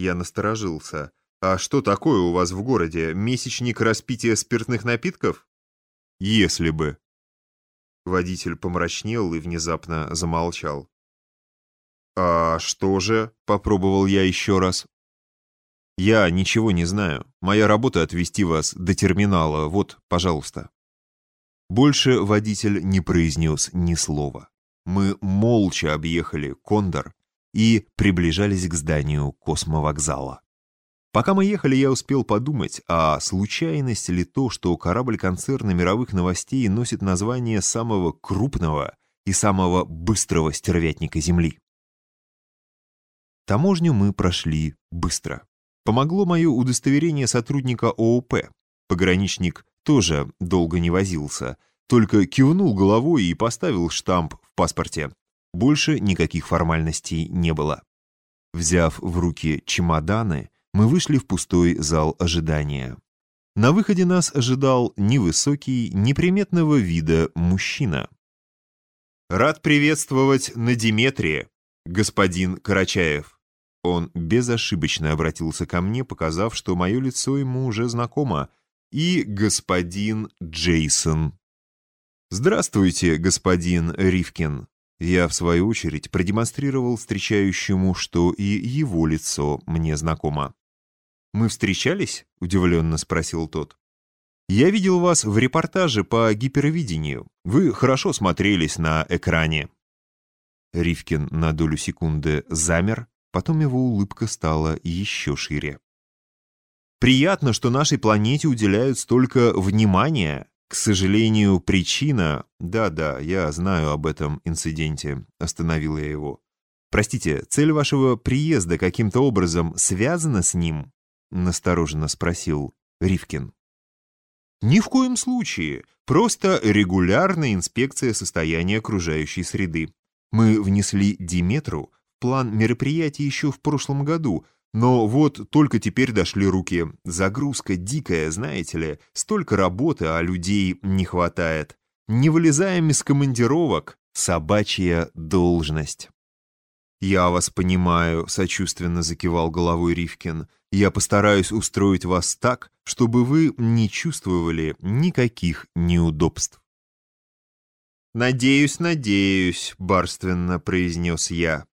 Я насторожился. «А что такое у вас в городе? Месячник распития спиртных напитков?» «Если бы». Водитель помрачнел и внезапно замолчал. «А что же?» — попробовал я еще раз. «Я ничего не знаю. Моя работа — отвезти вас до терминала. Вот, пожалуйста». Больше водитель не произнес ни слова. Мы молча объехали Кондор и приближались к зданию космовокзала. Пока мы ехали, я успел подумать, а случайность ли то, что корабль концерна мировых новостей носит название самого крупного и самого быстрого стервятника Земли. Таможню мы прошли быстро. Помогло мое удостоверение сотрудника ООП. Пограничник тоже долго не возился, только кивнул головой и поставил штамп в паспорте. Больше никаких формальностей не было. Взяв в руки чемоданы, мы вышли в пустой зал ожидания. На выходе нас ожидал невысокий, неприметного вида мужчина. «Рад приветствовать на Диметрии, господин Карачаев». Он безошибочно обратился ко мне, показав, что мое лицо ему уже знакомо, и господин Джейсон. «Здравствуйте, господин Ривкин». Я, в свою очередь, продемонстрировал встречающему, что и его лицо мне знакомо. «Мы встречались?» — удивленно спросил тот. «Я видел вас в репортаже по гипервидению. Вы хорошо смотрелись на экране». Ривкин на долю секунды замер, потом его улыбка стала еще шире. «Приятно, что нашей планете уделяют столько внимания. К сожалению, причина... Да-да, я знаю об этом инциденте», — остановил я его. «Простите, цель вашего приезда каким-то образом связана с ним?» — настороженно спросил Ривкин. «Ни в коем случае. Просто регулярная инспекция состояния окружающей среды. Мы внесли Диметру в план мероприятий еще в прошлом году, но вот только теперь дошли руки. Загрузка дикая, знаете ли, столько работы, а людей не хватает. Не вылезаем из командировок, собачья должность». «Я вас понимаю», — сочувственно закивал головой Ривкин. «Я постараюсь устроить вас так, чтобы вы не чувствовали никаких неудобств». «Надеюсь, надеюсь», — барственно произнес я.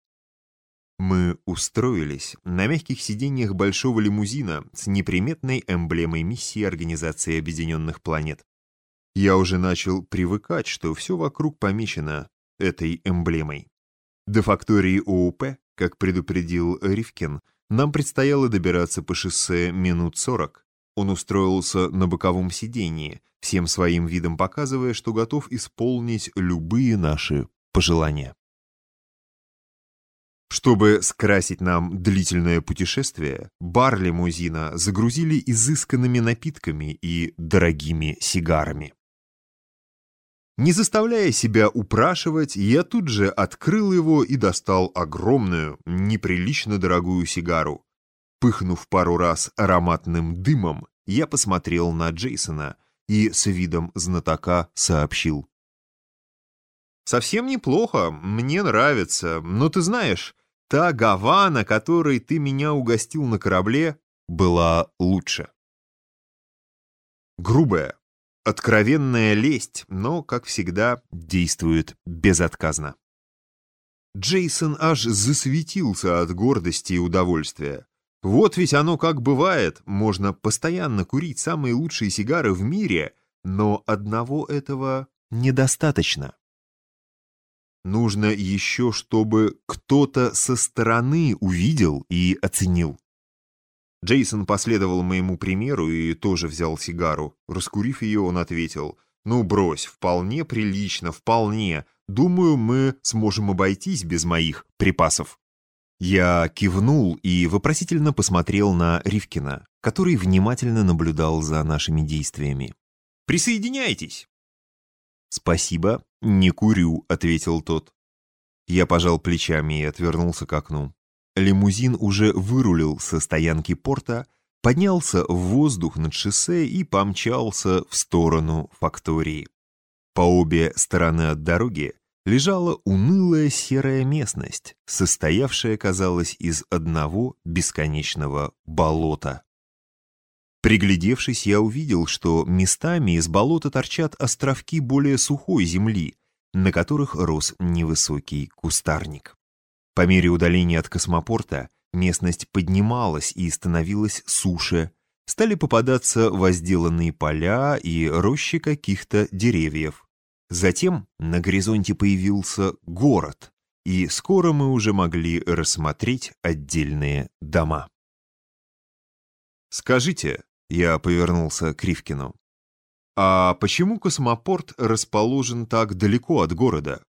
Мы устроились на мягких сиденьях большого лимузина с неприметной эмблемой миссии Организации Объединенных Планет. Я уже начал привыкать, что все вокруг помечено этой эмблемой. До фактории ОУП, как предупредил Ривкин, нам предстояло добираться по шоссе минут сорок. Он устроился на боковом сидении, всем своим видом показывая, что готов исполнить любые наши пожелания. Чтобы скрасить нам длительное путешествие, бар лимузина загрузили изысканными напитками и дорогими сигарами. Не заставляя себя упрашивать, я тут же открыл его и достал огромную, неприлично дорогую сигару. Пыхнув пару раз ароматным дымом, я посмотрел на Джейсона и с видом знатока сообщил. «Совсем неплохо, мне нравится, но ты знаешь, та Гавана, которой ты меня угостил на корабле, была лучше». Грубая, Откровенная лесть, но, как всегда, действует безотказно. Джейсон аж засветился от гордости и удовольствия. Вот ведь оно как бывает, можно постоянно курить самые лучшие сигары в мире, но одного этого недостаточно. Нужно еще, чтобы кто-то со стороны увидел и оценил. Джейсон последовал моему примеру и тоже взял сигару. Раскурив ее, он ответил, «Ну, брось, вполне прилично, вполне. Думаю, мы сможем обойтись без моих припасов». Я кивнул и вопросительно посмотрел на Ривкина, который внимательно наблюдал за нашими действиями. «Присоединяйтесь!» «Спасибо, не курю», — ответил тот. Я пожал плечами и отвернулся к окну. Лимузин уже вырулил со стоянки порта, поднялся в воздух над шоссе и помчался в сторону фактории. По обе стороны от дороги лежала унылая серая местность, состоявшая, казалось, из одного бесконечного болота. Приглядевшись, я увидел, что местами из болота торчат островки более сухой земли, на которых рос невысокий кустарник. По мере удаления от космопорта местность поднималась и становилась суше, стали попадаться возделанные поля и рощи каких-то деревьев. Затем на горизонте появился город, и скоро мы уже могли рассмотреть отдельные дома. «Скажите», — я повернулся к Ривкину, «а почему космопорт расположен так далеко от города?»